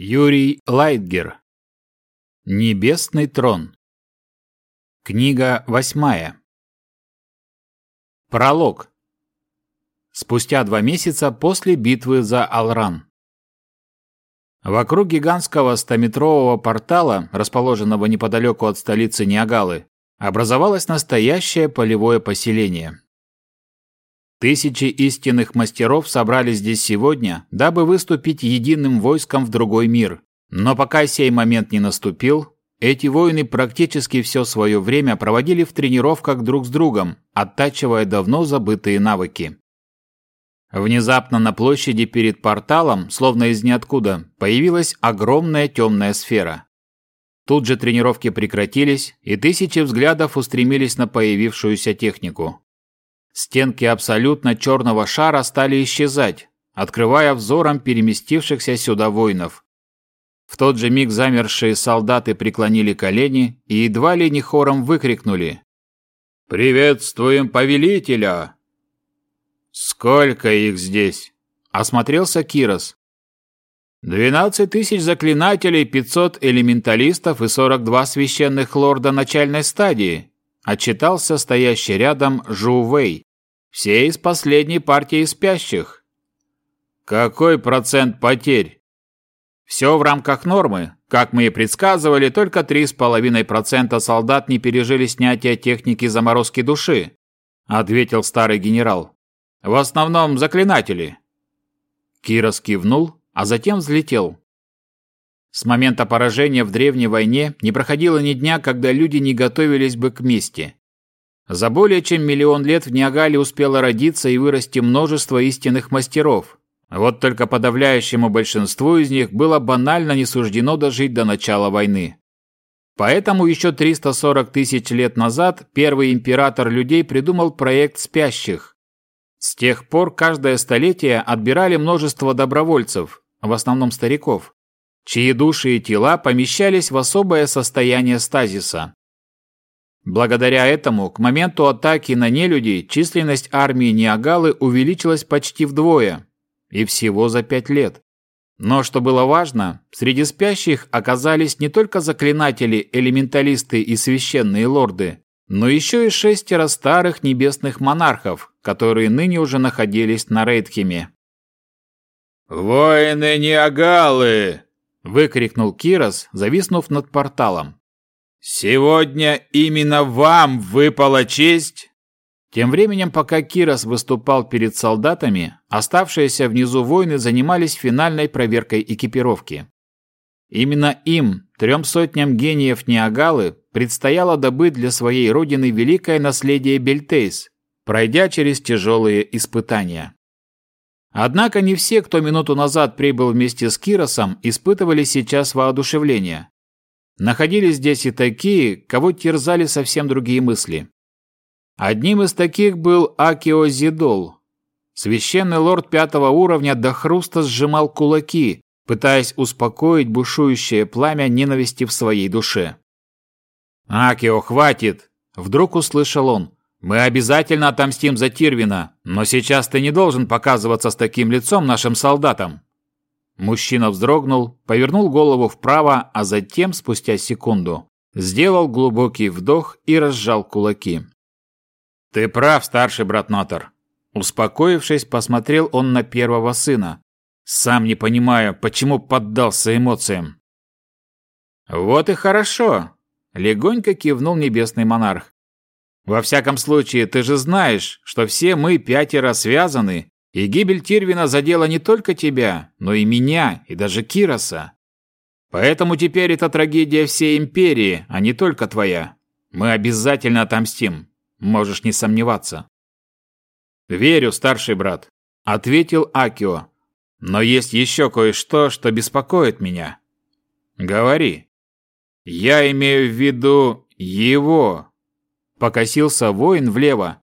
Юрий Лайтгер. Небесный трон. Книга восьмая. Пролог. Спустя два месяца после битвы за Алран. Вокруг гигантского стометрового портала, расположенного неподалеку от столицы Ниагалы, образовалось настоящее полевое поселение. Тысячи истинных мастеров собрались здесь сегодня, дабы выступить единым войском в другой мир. Но пока сей момент не наступил, эти воины практически все свое время проводили в тренировках друг с другом, оттачивая давно забытые навыки. Внезапно на площади перед порталом, словно из ниоткуда, появилась огромная темная сфера. Тут же тренировки прекратились, и тысячи взглядов устремились на появившуюся технику. Стенки абсолютно черного шара стали исчезать, открывая взором переместившихся сюда воинов. В тот же миг замершие солдаты преклонили колени и едва ли не хором выкрикнули «Приветствуем повелителя!» «Сколько их здесь?» – осмотрелся Кирос. «Двенадцать тысяч заклинателей, пятьсот элементалистов и сорок два священных лорда начальной стадии», – отчитался стоящий рядом Жу Вэй. Все из последней партии спящих. Какой процент потерь? Все в рамках нормы. Как мы и предсказывали, только 3,5% солдат не пережили снятие техники заморозки души, ответил старый генерал. В основном заклинатели. Кирос кивнул, а затем взлетел. С момента поражения в древней войне не проходило ни дня, когда люди не готовились бы к мести. За более чем миллион лет в Ниагале успело родиться и вырасти множество истинных мастеров. Вот только подавляющему большинству из них было банально не суждено дожить до начала войны. Поэтому еще 340 тысяч лет назад первый император людей придумал проект спящих. С тех пор каждое столетие отбирали множество добровольцев, в основном стариков, чьи души и тела помещались в особое состояние стазиса. Благодаря этому, к моменту атаки на нелюдей численность армии Ниагалы увеличилась почти вдвое, и всего за пять лет. Но что было важно, среди спящих оказались не только заклинатели, элементалисты и священные лорды, но еще и шестеро старых небесных монархов, которые ныне уже находились на Рейдхеме. «Воины Ниагалы!» – выкрикнул Кирос, зависнув над порталом. «Сегодня именно вам выпала честь!» Тем временем, пока Кирос выступал перед солдатами, оставшиеся внизу воины занимались финальной проверкой экипировки. Именно им, трем сотням гениев Ниагалы, предстояло добыть для своей родины великое наследие Бельтейс, пройдя через тяжелые испытания. Однако не все, кто минуту назад прибыл вместе с Киросом, испытывали сейчас воодушевление. Находились здесь и такие, кого терзали совсем другие мысли. Одним из таких был Акио Зидол. Священный лорд пятого уровня до хруста сжимал кулаки, пытаясь успокоить бушующее пламя ненависти в своей душе. «Акио, хватит!» – вдруг услышал он. «Мы обязательно отомстим за Тирвина, но сейчас ты не должен показываться с таким лицом нашим солдатам. Мужчина вздрогнул, повернул голову вправо, а затем, спустя секунду, сделал глубокий вдох и разжал кулаки. «Ты прав, старший брат Нотер». Успокоившись, посмотрел он на первого сына. «Сам не понимаю, почему поддался эмоциям». «Вот и хорошо», — легонько кивнул небесный монарх. «Во всяком случае, ты же знаешь, что все мы пятеро связаны и гибель Тирвина задела не только тебя, но и меня, и даже Кироса. Поэтому теперь это трагедия всей Империи, а не только твоя. Мы обязательно отомстим. Можешь не сомневаться. Верю, старший брат, ответил Акио. Но есть еще кое-что, что беспокоит меня. Говори. Я имею в виду его. Покосился воин влево,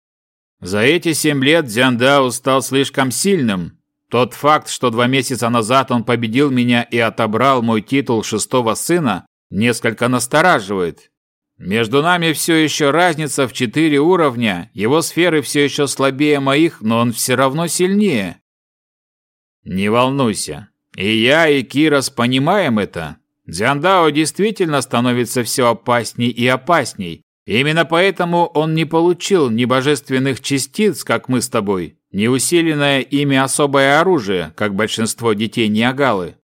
за эти семь лет Дзяндао стал слишком сильным. Тот факт, что два месяца назад он победил меня и отобрал мой титул шестого сына, несколько настораживает. Между нами все еще разница в четыре уровня, его сферы все еще слабее моих, но он все равно сильнее. Не волнуйся, И я, и Кирос понимаем это. Дзяндао действительно становится все опасней и опасней. Именно поэтому он не получил ни божественных частиц, как мы с тобой, ни усиленное ими особое оружие, как большинство детей Ниагалы.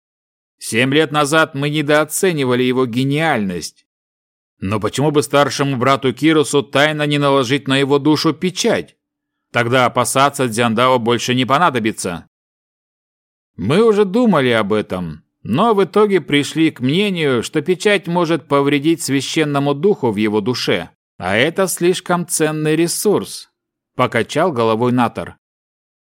Семь лет назад мы недооценивали его гениальность. Но почему бы старшему брату Кирусу тайно не наложить на его душу печать? Тогда опасаться Дзяндао больше не понадобится. Мы уже думали об этом, но в итоге пришли к мнению, что печать может повредить священному духу в его душе, а это слишком ценный ресурс, покачал головой Натор.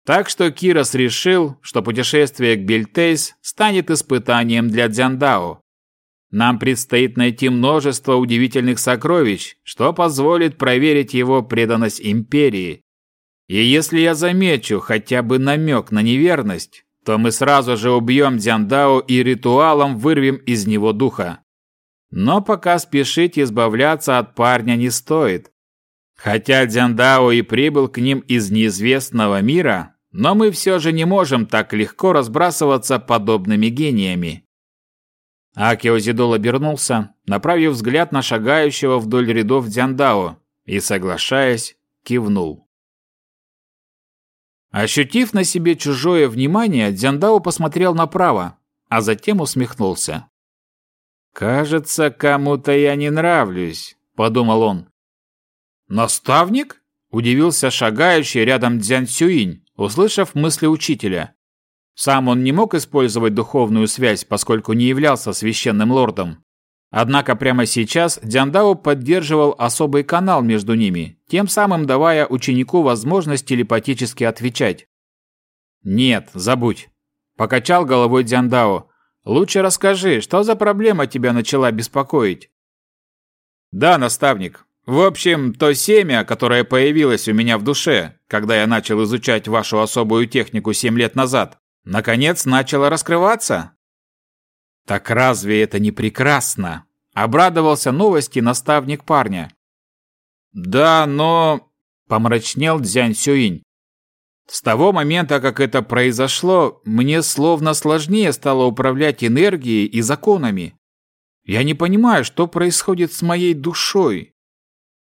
Так что Кирос решил, что путешествие к Бельтейс станет испытанием для Дзяндао. Нам предстоит найти множество удивительных сокровищ, что позволит проверить его преданность империи. И если я замечу хотя бы намек на неверность, то мы сразу же убьем Дзяндао и ритуалом вырвем из него духа. Но пока спешить избавляться от парня не стоит. Хотя Дзяндао и прибыл к ним из неизвестного мира, но мы все же не можем так легко разбрасываться подобными гениями. Акио Зидол обернулся, направив взгляд на шагающего вдоль рядов Дзяндао и, соглашаясь, кивнул. Ощутив на себе чужое внимание, Дзяндао посмотрел направо, а затем усмехнулся. «Кажется, кому-то я не нравлюсь», — подумал он. «Наставник?» — удивился шагающий рядом Дзян Сюинь услышав мысли учителя. Сам он не мог использовать духовную связь, поскольку не являлся священным лордом. Однако прямо сейчас Дзяндао поддерживал особый канал между ними, тем самым давая ученику возможность телепатически отвечать. «Нет, забудь», – покачал головой Дзяндао. «Лучше расскажи, что за проблема тебя начала беспокоить?» «Да, наставник, в общем, то семя, которое появилось у меня в душе, когда я начал изучать вашу особую технику семь лет назад, наконец начало раскрываться. Так разве это не прекрасно? Обрадовался новости наставник парня. Да, но... Помрачнел Дзянь Сюинь. С того момента, как это произошло, мне словно сложнее стало управлять энергией и законами. Я не понимаю, что происходит с моей душой.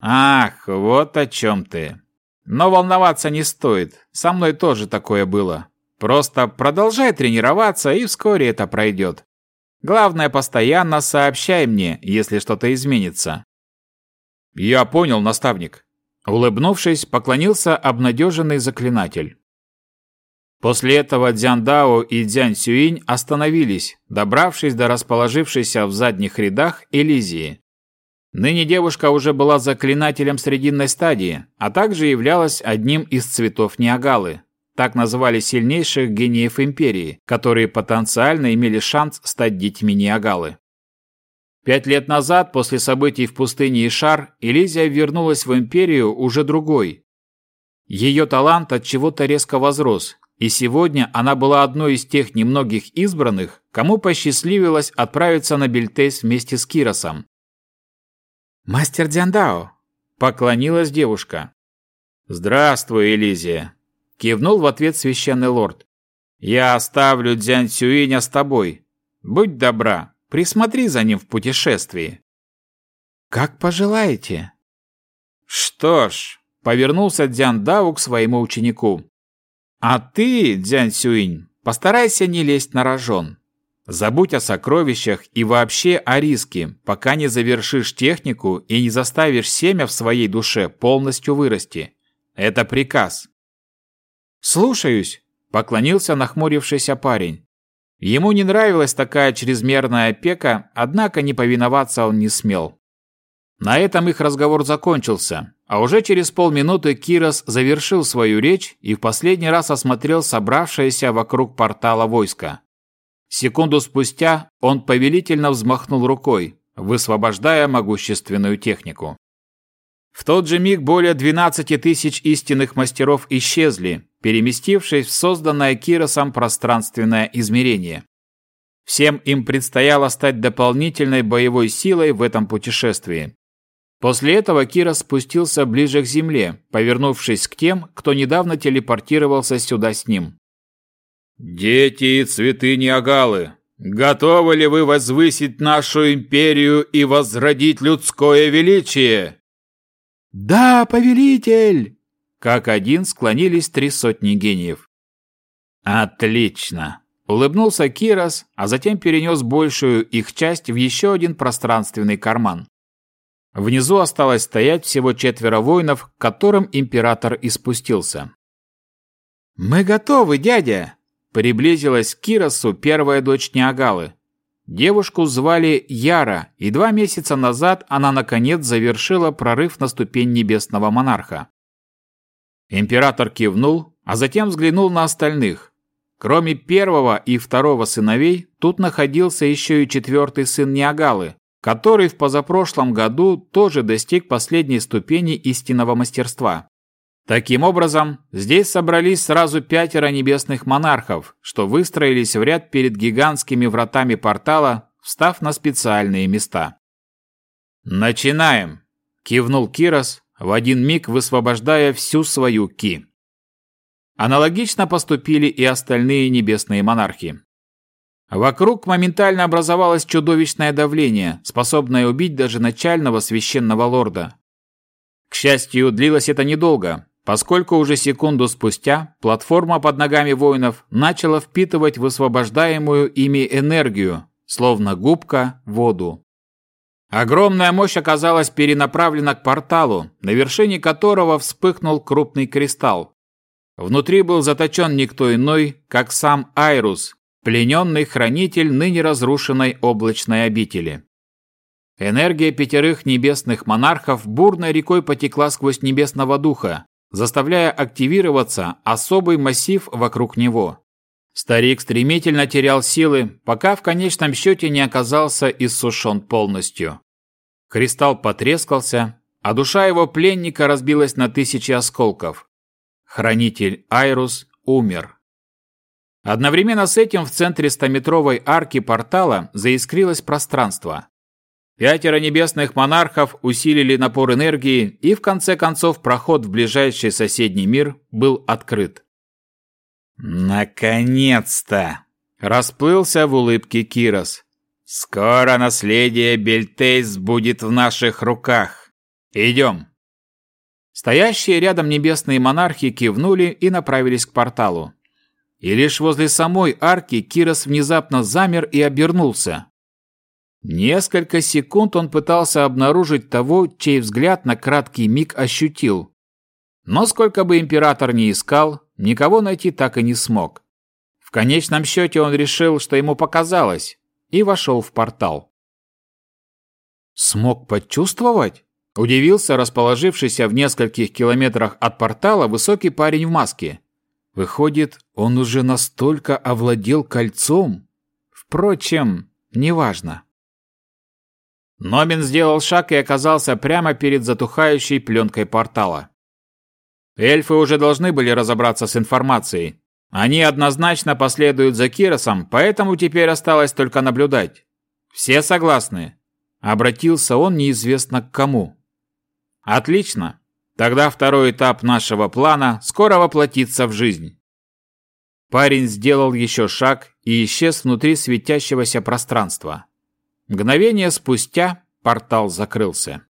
«Ах, вот о чем ты. Но волноваться не стоит. Со мной тоже такое было. Просто продолжай тренироваться, и вскоре это пройдет. Главное, постоянно сообщай мне, если что-то изменится». «Я понял, наставник». Улыбнувшись, поклонился обнадеженный заклинатель. После этого Дзян Дао и Дзян Сюинь остановились, добравшись до расположившейся в задних рядах Элизии. Ныне девушка уже была заклинателем срединной стадии, а также являлась одним из цветов Ниагалы. Так называли сильнейших гениев империи, которые потенциально имели шанс стать детьми Ниагалы. Пять лет назад, после событий в пустыне Ишар, Элизия вернулась в империю уже другой. Ее талант от чего-то резко возрос, и сегодня она была одной из тех немногих избранных, кому посчастливилось отправиться на Бельтейс вместе с Киросом. «Мастер Дзяндао!» – поклонилась девушка. «Здравствуй, Элизия!» – кивнул в ответ священный лорд. «Я оставлю Дзянь Цюиня с тобой. Будь добра, присмотри за ним в путешествии». «Как пожелаете». «Что ж», – повернулся Дзян Дао к своему ученику. «А ты, Дзянь Цюинь, постарайся не лезть на рожон. Забудь о сокровищах и вообще о риске, пока не завершишь технику и не заставишь семя в своей душе полностью вырасти. Это приказ. «Слушаюсь», – поклонился нахмурившийся парень. Ему не нравилась такая чрезмерная опека, однако не повиноваться он не смел. На этом их разговор закончился, а уже через полминуты Кирос завершил свою речь и в последний раз осмотрел собравшееся вокруг портала войско. Секунду спустя он повелительно взмахнул рукой, высвобождая могущественную технику. В тот же миг более 12 тысяч истинных мастеров исчезли, переместившись в созданное Киросом пространственное измерение. Всем им предстояло стать дополнительной боевой силой в этом путешествии. После этого Кира спустился ближе к земле, повернувшись к тем, кто недавно телепортировался сюда с ним. «Дети и цветы Ниагалы, готовы ли вы возвысить нашу империю и возродить людское величие?» «Да, повелитель!» Как один склонились три сотни гениев. «Отлично!» Улыбнулся Кирос, а затем перенес большую их часть в еще один пространственный карман. Внизу осталось стоять всего четверо воинов, к которым император и спустился. «Мы готовы, дядя!» Приблизилась к Киросу первая дочь Неагалы. Девушку звали Яра, и два месяца назад она наконец завершила прорыв на ступень небесного монарха. Император кивнул, а затем взглянул на остальных. Кроме первого и второго сыновей, тут находился еще и четвертый сын Неагалы, который в позапрошлом году тоже достиг последней ступени истинного мастерства. Таким образом, здесь собрались сразу пятеро небесных монархов, что выстроились в ряд перед гигантскими вратами портала, встав на специальные места. «Начинаем!» – кивнул Кирос, в один миг высвобождая всю свою ки. Аналогично поступили и остальные небесные монархи. Вокруг моментально образовалось чудовищное давление, способное убить даже начального священного лорда. К счастью, длилось это недолго, поскольку уже секунду спустя платформа под ногами воинов начала впитывать высвобождаемую ими энергию, словно губка, воду. Огромная мощь оказалась перенаправлена к порталу, на вершине которого вспыхнул крупный кристалл. Внутри был заточен никто иной, как сам Айрус, плененный хранитель ныне разрушенной облачной обители. Энергия пятерых небесных монархов бурной рекой потекла сквозь небесного духа, заставляя активироваться особый массив вокруг него. Старик стремительно терял силы, пока в конечном счете не оказался иссушен полностью. Кристалл потрескался, а душа его пленника разбилась на тысячи осколков. Хранитель Айрус умер. Одновременно с этим в центре стометровой арки портала заискрилось пространство. Пятеро небесных монархов усилили напор энергии, и в конце концов проход в ближайший соседний мир был открыт. «Наконец-то!» – расплылся в улыбке Кирос. «Скоро наследие Бельтейс будет в наших руках. Идем!» Стоящие рядом небесные монархи кивнули и направились к порталу. И лишь возле самой арки Кирос внезапно замер и обернулся. Несколько секунд он пытался обнаружить того, чей взгляд на краткий миг ощутил. Но сколько бы император ни искал, никого найти так и не смог. В конечном счете он решил, что ему показалось, и вошел в портал. «Смог почувствовать?» – удивился расположившийся в нескольких километрах от портала высокий парень в маске. «Выходит, он уже настолько овладел кольцом? Впрочем, неважно». Номин сделал шаг и оказался прямо перед затухающей пленкой портала. Эльфы уже должны были разобраться с информацией. Они однозначно последуют за Киросом, поэтому теперь осталось только наблюдать. Все согласны? Обратился он неизвестно к кому. Отлично. Тогда второй этап нашего плана скоро воплотится в жизнь. Парень сделал еще шаг и исчез внутри светящегося пространства. Мгновение спустя портал закрылся.